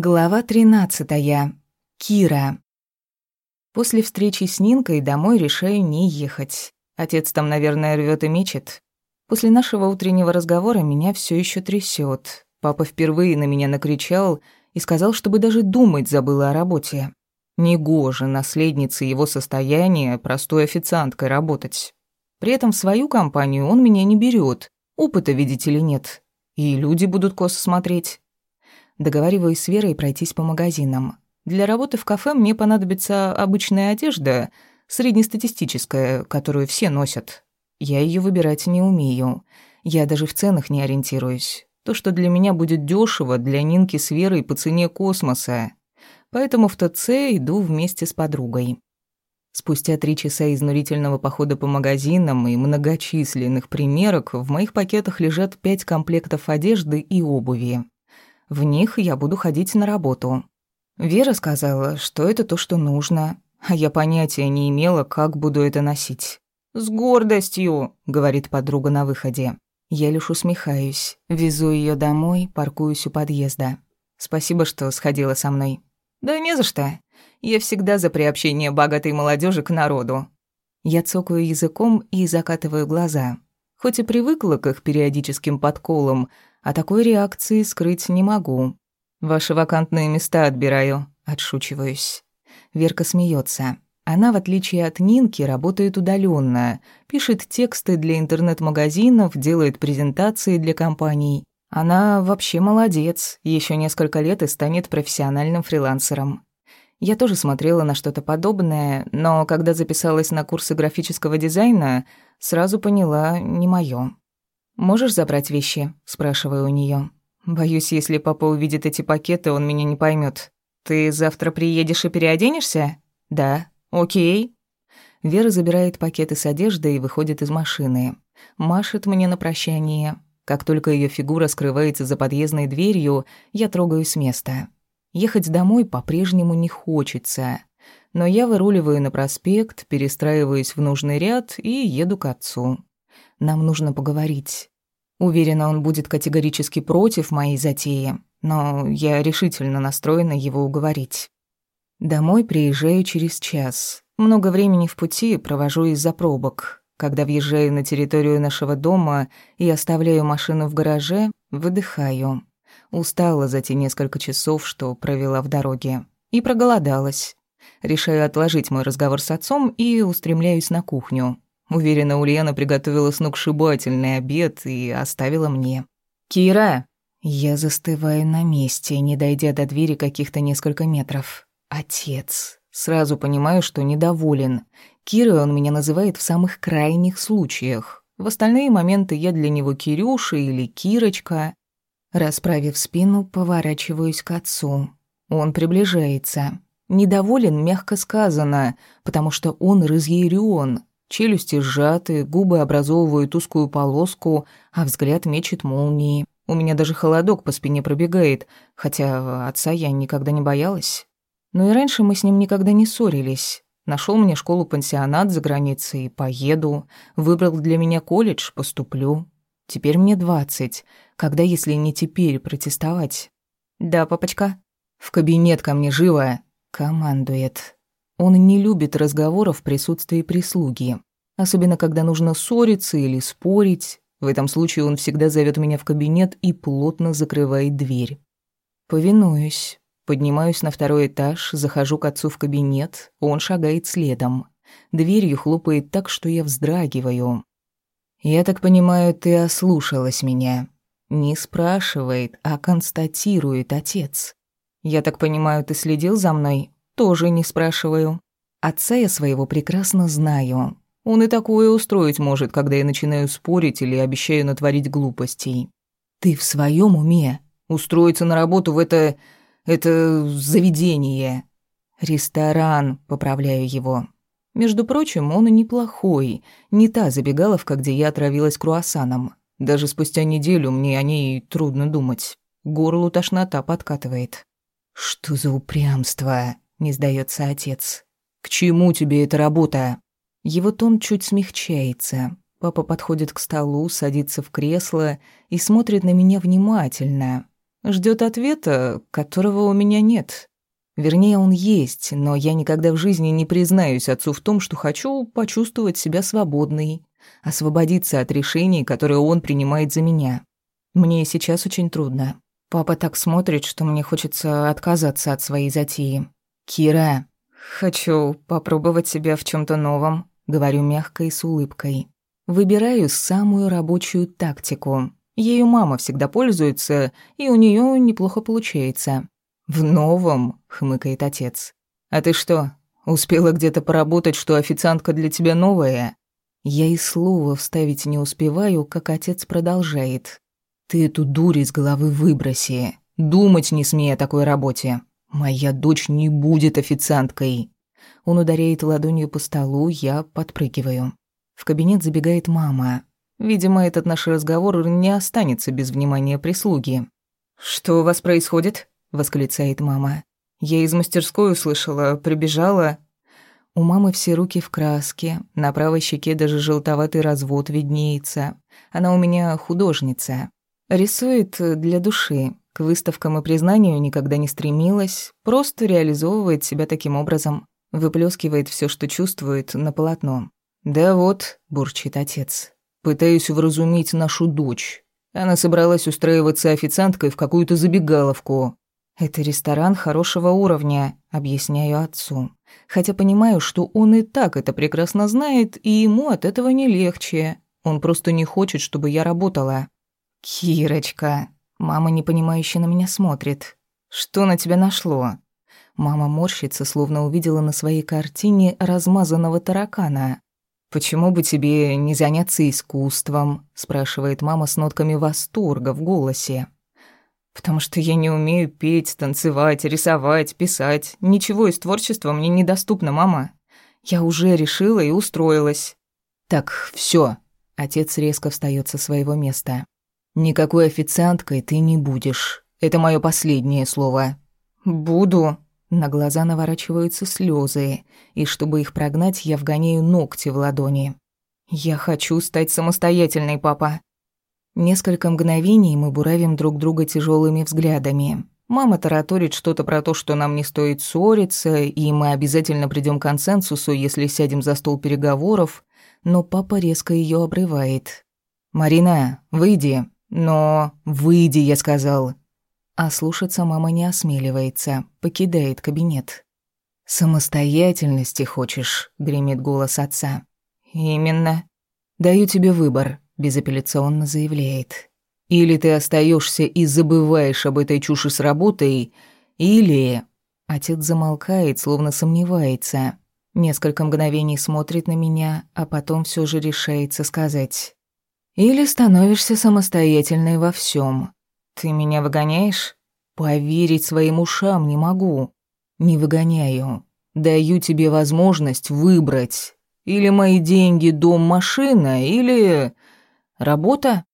Глава 13. Кира. После встречи с Нинкой домой решаю не ехать. Отец там, наверное, рвет и мечет. После нашего утреннего разговора меня все еще трясет. Папа впервые на меня накричал и сказал, чтобы даже думать забыла о работе. Негоже наследнице его состояния простой официанткой работать. При этом в свою компанию он меня не берет. Опыта, видите ли, нет. И люди будут косо смотреть. Договариваюсь с Верой пройтись по магазинам. Для работы в кафе мне понадобится обычная одежда, среднестатистическая, которую все носят. Я ее выбирать не умею. Я даже в ценах не ориентируюсь. То, что для меня будет дешево, для Нинки с Верой по цене космоса. Поэтому в ТЦ иду вместе с подругой. Спустя три часа изнурительного похода по магазинам и многочисленных примерок в моих пакетах лежат пять комплектов одежды и обуви. В них я буду ходить на работу. Вера сказала, что это то, что нужно, а я понятия не имела, как буду это носить. «С гордостью», — говорит подруга на выходе. Я лишь усмехаюсь, везу ее домой, паркуюсь у подъезда. Спасибо, что сходила со мной. Да не за что. Я всегда за приобщение богатой молодежи к народу. Я цокаю языком и закатываю глаза. Хоть и привыкла к их периодическим подколам, а такой реакции скрыть не могу. Ваши вакантные места отбираю, отшучиваюсь. Верка смеется. Она, в отличие от Нинки, работает удаленно, пишет тексты для интернет-магазинов, делает презентации для компаний. Она вообще молодец, еще несколько лет и станет профессиональным фрилансером. Я тоже смотрела на что-то подобное, но когда записалась на курсы графического дизайна, сразу поняла, не моё. «Можешь забрать вещи?» – спрашиваю у нее. «Боюсь, если папа увидит эти пакеты, он меня не поймет. Ты завтра приедешь и переоденешься?» «Да». «Окей». Вера забирает пакеты с одеждой и выходит из машины. Машет мне на прощание. Как только ее фигура скрывается за подъездной дверью, я трогаюсь с места. Ехать домой по-прежнему не хочется. Но я выруливаю на проспект, перестраиваюсь в нужный ряд и еду к отцу. Нам нужно поговорить. Уверена, он будет категорически против моей затеи, но я решительно настроена его уговорить. Домой приезжаю через час. Много времени в пути провожу из-за пробок. Когда въезжаю на территорию нашего дома и оставляю машину в гараже, выдыхаю. Устала за те несколько часов, что провела в дороге. И проголодалась. Решаю отложить мой разговор с отцом и устремляюсь на кухню. Уверена, Ульяна приготовила сногсшибательный обед и оставила мне. «Кира!» Я застываю на месте, не дойдя до двери каких-то несколько метров. «Отец!» Сразу понимаю, что недоволен. Кира он меня называет в самых крайних случаях. В остальные моменты я для него Кирюша или Кирочка. Расправив спину, поворачиваюсь к отцу. Он приближается. Недоволен, мягко сказано, потому что он разъярен, Челюсти сжаты, губы образовывают узкую полоску, а взгляд мечет молнии. У меня даже холодок по спине пробегает, хотя отца я никогда не боялась. Но и раньше мы с ним никогда не ссорились. Нашел мне школу-пансионат за границей, поеду. Выбрал для меня колледж, поступлю. Теперь мне двадцать. Когда, если не теперь, протестовать? Да, папочка. В кабинет ко мне живо. Командует. Он не любит разговоров в присутствии прислуги, особенно когда нужно ссориться или спорить. В этом случае он всегда зовет меня в кабинет и плотно закрывает дверь. Повинуюсь. Поднимаюсь на второй этаж, захожу к отцу в кабинет, он шагает следом. Дверью хлопает так, что я вздрагиваю. «Я так понимаю, ты ослушалась меня?» Не спрашивает, а констатирует отец. «Я так понимаю, ты следил за мной?» тоже не спрашиваю. Отца я своего прекрасно знаю. Он и такое устроить может, когда я начинаю спорить или обещаю натворить глупостей. Ты в своем уме? Устроиться на работу в это... это... заведение. Ресторан, поправляю его. Между прочим, он и неплохой. Не та забегаловка, где я отравилась круассаном. Даже спустя неделю мне о ней трудно думать. Горлу тошнота подкатывает. Что за упрямство? не сдается отец. К чему тебе эта работа? Его тон чуть смягчается. Папа подходит к столу, садится в кресло и смотрит на меня внимательно. Ждет ответа, которого у меня нет. Вернее, он есть, но я никогда в жизни не признаюсь отцу в том, что хочу почувствовать себя свободной, освободиться от решений, которые он принимает за меня. Мне сейчас очень трудно. Папа так смотрит, что мне хочется отказаться от своей затеи. Кира, хочу попробовать себя в чем то новом, говорю мягко и с улыбкой. Выбираю самую рабочую тактику. Ею мама всегда пользуется, и у нее неплохо получается. В новом, хмыкает отец. А ты что, успела где-то поработать, что официантка для тебя новая? Я и слова вставить не успеваю, как отец продолжает. Ты эту дурь из головы выброси. Думать не смей о такой работе. «Моя дочь не будет официанткой!» Он ударяет ладонью по столу, я подпрыгиваю. В кабинет забегает мама. Видимо, этот наш разговор не останется без внимания прислуги. «Что у вас происходит?» – восклицает мама. «Я из мастерской услышала, прибежала». У мамы все руки в краске, на правой щеке даже желтоватый развод виднеется. Она у меня художница. Рисует для души, к выставкам и признанию никогда не стремилась, просто реализовывает себя таким образом, выплескивает все, что чувствует, на полотно. «Да вот», — бурчит отец, — «пытаюсь вразумить нашу дочь. Она собралась устраиваться официанткой в какую-то забегаловку». «Это ресторан хорошего уровня», — объясняю отцу. Хотя понимаю, что он и так это прекрасно знает, и ему от этого не легче. Он просто не хочет, чтобы я работала. «Кирочка», Мама непонимающе на меня смотрит. «Что на тебя нашло?» Мама морщится, словно увидела на своей картине размазанного таракана. «Почему бы тебе не заняться искусством?» – спрашивает мама с нотками восторга в голосе. «Потому что я не умею петь, танцевать, рисовать, писать. Ничего из творчества мне недоступно, мама. Я уже решила и устроилась». «Так, все. Отец резко встает со своего места. «Никакой официанткой ты не будешь. Это моё последнее слово». «Буду». На глаза наворачиваются слезы, и чтобы их прогнать, я вгоняю ногти в ладони. «Я хочу стать самостоятельной, папа». Несколько мгновений мы буравим друг друга тяжелыми взглядами. Мама тараторит что-то про то, что нам не стоит ссориться, и мы обязательно придем к консенсусу, если сядем за стол переговоров, но папа резко её обрывает. «Марина, выйди!» Но выйди, я сказал. А слушаться мама не осмеливается, покидает кабинет. «Самостоятельности хочешь», — гремит голос отца. «Именно. Даю тебе выбор», — безапелляционно заявляет. «Или ты остаешься и забываешь об этой чуши с работой, или...» Отец замолкает, словно сомневается. Несколько мгновений смотрит на меня, а потом все же решается сказать. Или становишься самостоятельной во всем. Ты меня выгоняешь? Поверить своим ушам не могу. Не выгоняю. Даю тебе возможность выбрать. Или мои деньги, дом, машина, или... Работа?